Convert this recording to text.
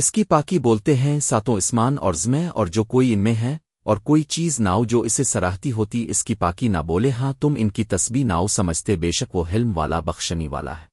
اس کی پاکی بولتے ہیں، ساتوں اسمان اور زمیں اور جو کوئی ان میں ہے، اور کوئی چیز ناؤ جو اسے سراہتی ہوتی، اس کی پاکی نہ بولے ہاں تم ان کی تسبیح ناؤ سمجھتے، بے شک وہ حلم والا، بخشنی والا ہے۔